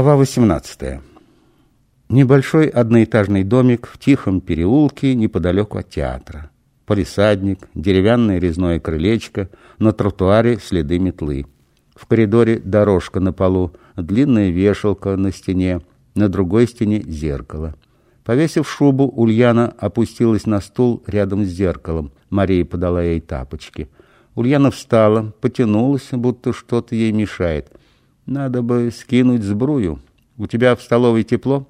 Глава 18. Небольшой одноэтажный домик в тихом переулке неподалеку от театра. Полисадник, деревянное резное крылечко, на тротуаре следы метлы. В коридоре дорожка на полу, длинная вешалка на стене, на другой стене зеркало. Повесив шубу, Ульяна опустилась на стул рядом с зеркалом. Мария подала ей тапочки. Ульяна встала, потянулась, будто что-то ей мешает – надо бы скинуть сбрую. У тебя в столовой тепло?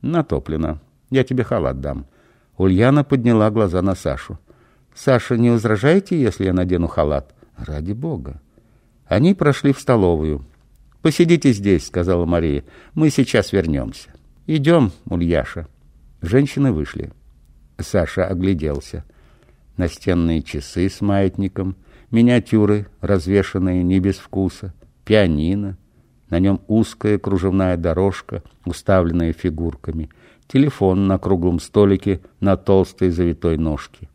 Натоплено. Я тебе халат дам. Ульяна подняла глаза на Сашу. Саша, не возражаете, если я надену халат? Ради бога. Они прошли в столовую. «Посидите здесь», — сказала Мария. «Мы сейчас вернемся». «Идем, Ульяша». Женщины вышли. Саша огляделся. Настенные часы с маятником, миниатюры, развешанные не без вкуса, пианино, на нем узкая кружевная дорожка, уставленная фигурками, телефон на круглом столике на толстой завитой ножке,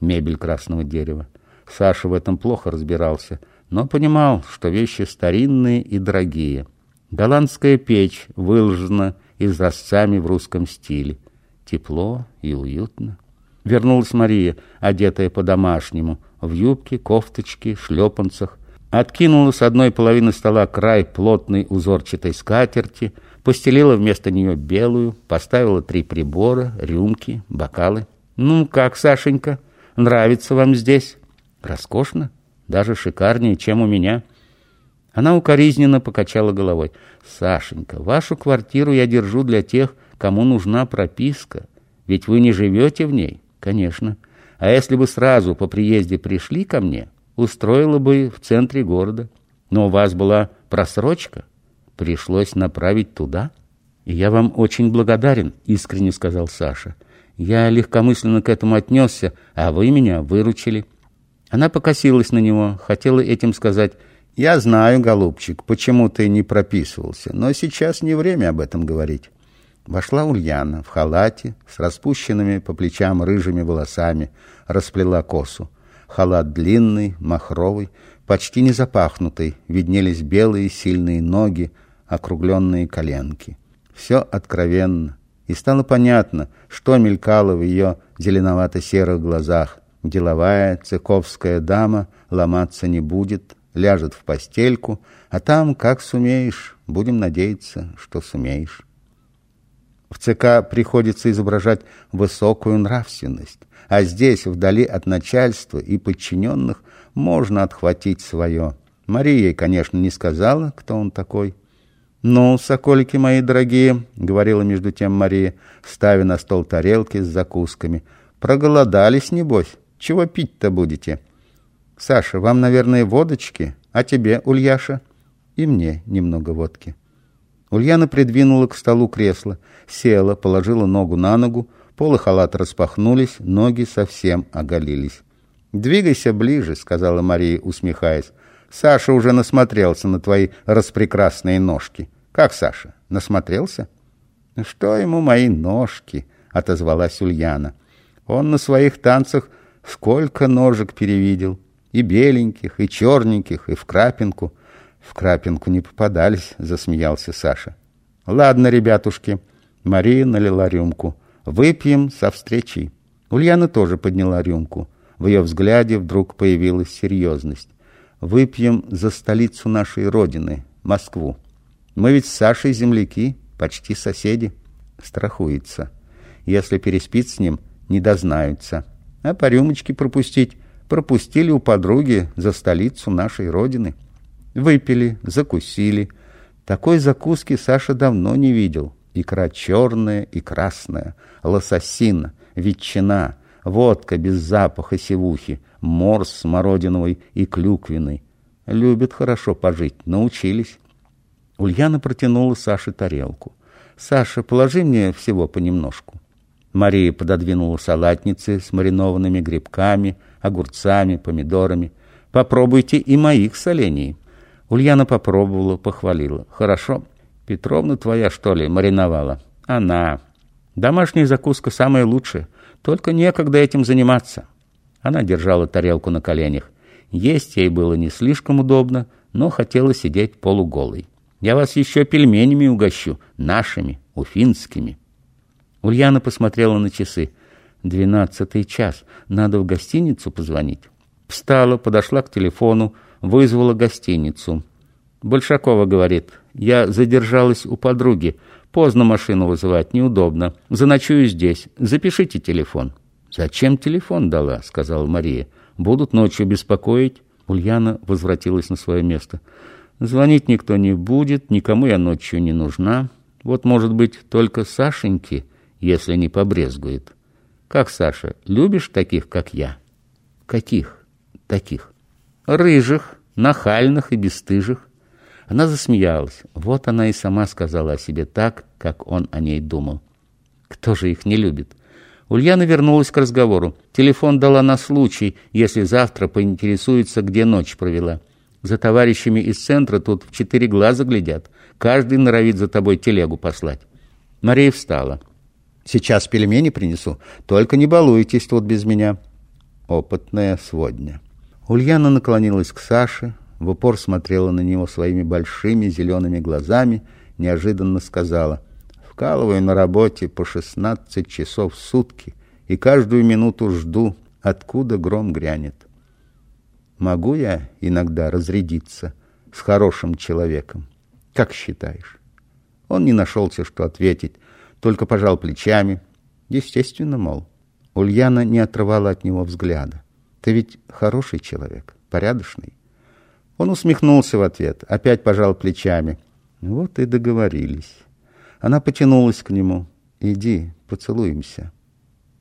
мебель красного дерева. Саша в этом плохо разбирался, но понимал, что вещи старинные и дорогие. Голландская печь выложена изразцами в русском стиле. Тепло и уютно. Вернулась Мария, одетая по-домашнему, в юбке, кофточке, шлепанцах, откинула с одной половины стола край плотной узорчатой скатерти, постелила вместо нее белую, поставила три прибора, рюмки, бокалы. «Ну, как, Сашенька, нравится вам здесь?» «Роскошно, даже шикарнее, чем у меня». Она укоризненно покачала головой. «Сашенька, вашу квартиру я держу для тех, кому нужна прописка. Ведь вы не живете в ней?» «Конечно. А если бы сразу по приезде пришли ко мне, устроила бы в центре города. Но у вас была просрочка, пришлось направить туда. И я вам очень благодарен, искренне сказал Саша. Я легкомысленно к этому отнесся, а вы меня выручили. Она покосилась на него, хотела этим сказать «Я знаю, голубчик, почему ты не прописывался, но сейчас не время об этом говорить». Вошла Ульяна в халате с распущенными по плечам рыжими волосами, расплела косу. Халат длинный, махровый, почти не запахнутый, виднелись белые сильные ноги, округленные коленки. Все откровенно, и стало понятно, что мелькало в ее зеленовато-серых глазах. Деловая цыковская дама ломаться не будет, ляжет в постельку, а там, как сумеешь, будем надеяться, что сумеешь. В ЦК приходится изображать высокую нравственность, а здесь, вдали от начальства и подчиненных, можно отхватить свое. Мария конечно, не сказала, кто он такой. «Ну, соколики мои дорогие», — говорила между тем Мария, ставя на стол тарелки с закусками, — «проголодались, небось. Чего пить-то будете?» «Саша, вам, наверное, водочки, а тебе, Ульяша?» «И мне немного водки». Ульяна придвинула к столу кресло, села, положила ногу на ногу, полы халата распахнулись, ноги совсем оголились. «Двигайся ближе», — сказала Мария, усмехаясь. «Саша уже насмотрелся на твои распрекрасные ножки». «Как Саша? Насмотрелся?» «Что ему мои ножки?» — отозвалась Ульяна. «Он на своих танцах сколько ножек перевидел. И беленьких, и черненьких, и в крапинку». В крапинку не попадались, засмеялся Саша. Ладно, ребятушки. Мария налила рюмку. Выпьем со встречей. Ульяна тоже подняла рюмку. В ее взгляде вдруг появилась серьезность. Выпьем за столицу нашей Родины, Москву. Мы ведь с Сашей земляки, почти соседи. Страхуется. Если переспит с ним, не дознаются. А по рюмочке пропустить пропустили у подруги за столицу нашей Родины. Выпили, закусили. Такой закуски Саша давно не видел. Икра черная и красная, лососина, ветчина, водка без запаха севухи, морс смородиновый и клюквенный. Любят хорошо пожить, научились. Ульяна протянула Саше тарелку. «Саша, положи мне всего понемножку». Мария пододвинула салатницы с маринованными грибками, огурцами, помидорами. «Попробуйте и моих солений». Ульяна попробовала, похвалила. «Хорошо. Петровна твоя, что ли, мариновала?» «Она. Домашняя закуска самая лучшая. Только некогда этим заниматься». Она держала тарелку на коленях. Есть ей было не слишком удобно, но хотела сидеть полуголой. Я вас еще пельменями угощу, нашими, уфинскими. Ульяна посмотрела на часы. Двенадцатый час. Надо в гостиницу позвонить. Встала, подошла к телефону, вызвала гостиницу. Большакова говорит, я задержалась у подруги. Поздно машину вызывать, неудобно. Заночую здесь. Запишите телефон. «Зачем телефон дала?» — сказала Мария. «Будут ночью беспокоить». Ульяна возвратилась на свое место. «Звонить никто не будет, никому я ночью не нужна. Вот, может быть, только Сашеньке, если не побрезгует. Как, Саша, любишь таких, как я?» «Каких?» «Таких. Рыжих, нахальных и бесстыжих. Она засмеялась. Вот она и сама сказала о себе так, как он о ней думал. Кто же их не любит? Ульяна вернулась к разговору. Телефон дала на случай, если завтра поинтересуется, где ночь провела. За товарищами из центра тут в четыре глаза глядят. Каждый норовит за тобой телегу послать. Мария встала. «Сейчас пельмени принесу. Только не балуйтесь тут без меня». Опытная сводня. Ульяна наклонилась к Саше, в упор смотрела на него своими большими зелеными глазами, неожиданно сказала, «Вкалываю на работе по шестнадцать часов в сутки и каждую минуту жду, откуда гром грянет. Могу я иногда разрядиться с хорошим человеком? Как считаешь?» Он не нашелся, что ответить, только пожал плечами. Естественно, мол. Ульяна не отрывала от него взгляда. «Ты ведь хороший человек, порядочный». Он усмехнулся в ответ, опять пожал плечами. Вот и договорились. Она потянулась к нему. «Иди, поцелуемся».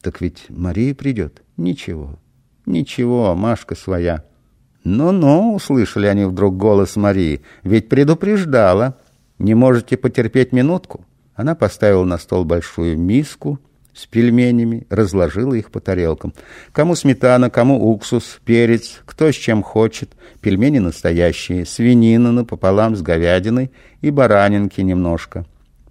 «Так ведь Мария придет?» «Ничего, ничего, Машка своя». «Ну-ну», — услышали они вдруг голос Марии, — «ведь предупреждала. Не можете потерпеть минутку?» Она поставила на стол большую миску, с пельменями, разложила их по тарелкам. Кому сметана, кому уксус, перец, кто с чем хочет. Пельмени настоящие, свинина напополам с говядиной и баранинки немножко.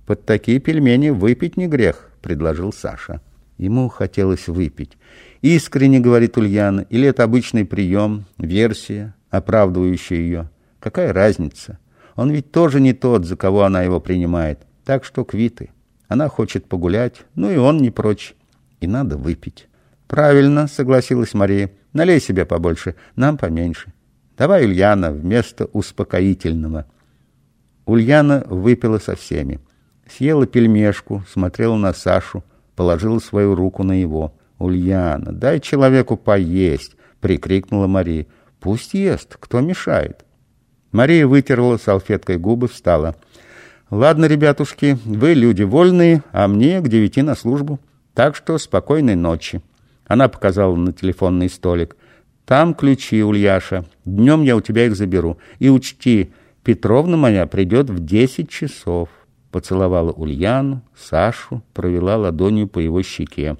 Под такие пельмени выпить не грех, предложил Саша. Ему хотелось выпить. Искренне, говорит Ульяна, или это обычный прием, версия, оправдывающая ее. Какая разница? Он ведь тоже не тот, за кого она его принимает. Так что квиты. Она хочет погулять, ну и он не прочь. И надо выпить. Правильно, согласилась Мария. Налей себе побольше, нам поменьше. Давай, Ульяна, вместо успокоительного. Ульяна выпила со всеми. Съела пельмешку, смотрела на Сашу, положила свою руку на его. «Ульяна, дай человеку поесть!» — прикрикнула Мария. «Пусть ест, кто мешает?» Мария вытерла салфеткой губы, встала. Ладно, ребятушки, вы люди вольные, а мне к девяти на службу. Так что спокойной ночи. Она показала на телефонный столик. Там ключи, Ульяша. Днем я у тебя их заберу. И учти, Петровна моя придет в десять часов. Поцеловала Ульяну, Сашу, провела ладонью по его щеке.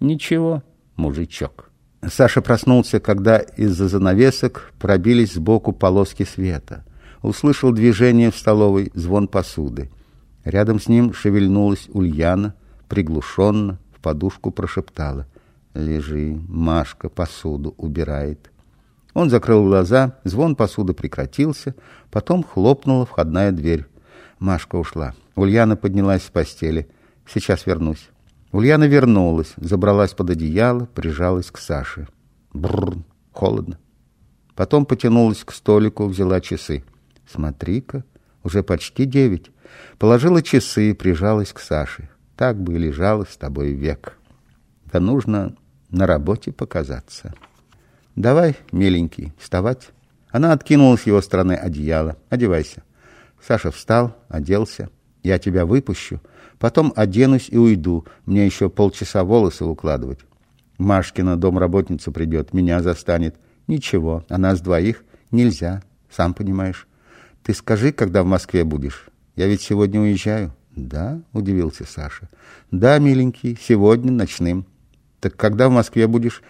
Ничего, мужичок. Саша проснулся, когда из-за занавесок пробились сбоку полоски света услышал движение в столовой, звон посуды. Рядом с ним шевельнулась Ульяна, приглушенно, в подушку прошептала. «Лежи, Машка посуду убирает». Он закрыл глаза, звон посуды прекратился, потом хлопнула входная дверь. Машка ушла. Ульяна поднялась с постели. «Сейчас вернусь». Ульяна вернулась, забралась под одеяло, прижалась к Саше. Бррр, холодно. Потом потянулась к столику, взяла часы. Смотри-ка, уже почти девять. Положила часы и прижалась к Саше. Так бы и лежала с тобой век. Да нужно на работе показаться. Давай, миленький, вставать. Она откинула с его стороны одеяло. Одевайся. Саша встал, оделся. Я тебя выпущу. Потом оденусь и уйду. Мне еще полчаса волосы укладывать. Машкина домработница придет, меня застанет. Ничего, она с двоих. Нельзя, сам понимаешь. Ты скажи, когда в Москве будешь? Я ведь сегодня уезжаю. Да, удивился Саша. Да, миленький, сегодня ночным. Так когда в Москве будешь?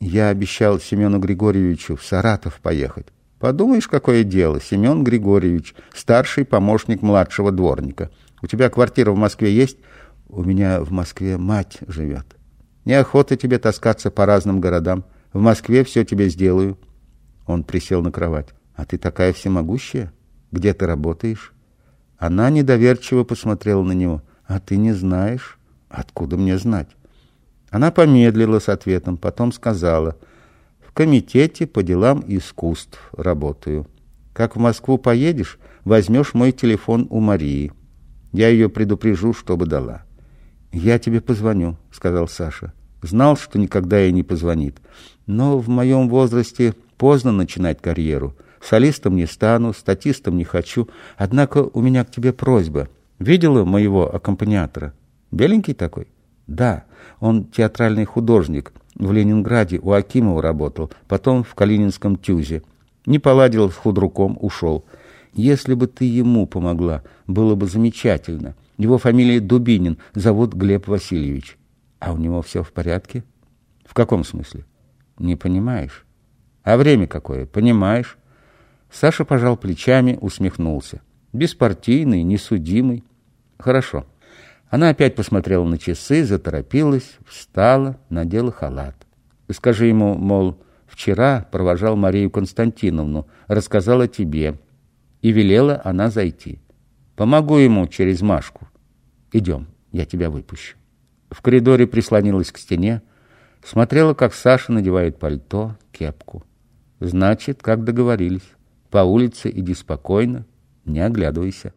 Я обещал Семену Григорьевичу в Саратов поехать. Подумаешь, какое дело, Семен Григорьевич, старший помощник младшего дворника. У тебя квартира в Москве есть? У меня в Москве мать живет. Неохота тебе таскаться по разным городам. В Москве все тебе сделаю. Он присел на кровать. А ты такая всемогущая? Где ты работаешь? Она недоверчиво посмотрела на него. «А ты не знаешь? Откуда мне знать?» Она помедлила с ответом, потом сказала, «В комитете по делам искусств работаю. Как в Москву поедешь, возьмешь мой телефон у Марии. Я ее предупрежу, чтобы дала». «Я тебе позвоню», — сказал Саша. Знал, что никогда ей не позвонит. Но в моем возрасте поздно начинать карьеру. Солистом не стану, статистом не хочу. Однако у меня к тебе просьба. Видела моего аккомпаниатора? Беленький такой? Да, он театральный художник. В Ленинграде у Акимова работал, потом в Калининском тюзе. Не поладил с худруком, ушел. Если бы ты ему помогла, было бы замечательно. Его фамилия Дубинин, зовут Глеб Васильевич. А у него все в порядке? В каком смысле? Не понимаешь. А время какое? Понимаешь? Саша пожал плечами, усмехнулся. Беспартийный, несудимый. Хорошо. Она опять посмотрела на часы, заторопилась, встала, надела халат. Скажи ему, мол, вчера провожал Марию Константиновну, рассказала тебе. И велела она зайти. Помогу ему через Машку. Идем, я тебя выпущу. В коридоре прислонилась к стене, смотрела, как Саша надевает пальто, кепку. Значит, как договорились, по улице иди спокойно, не оглядывайся.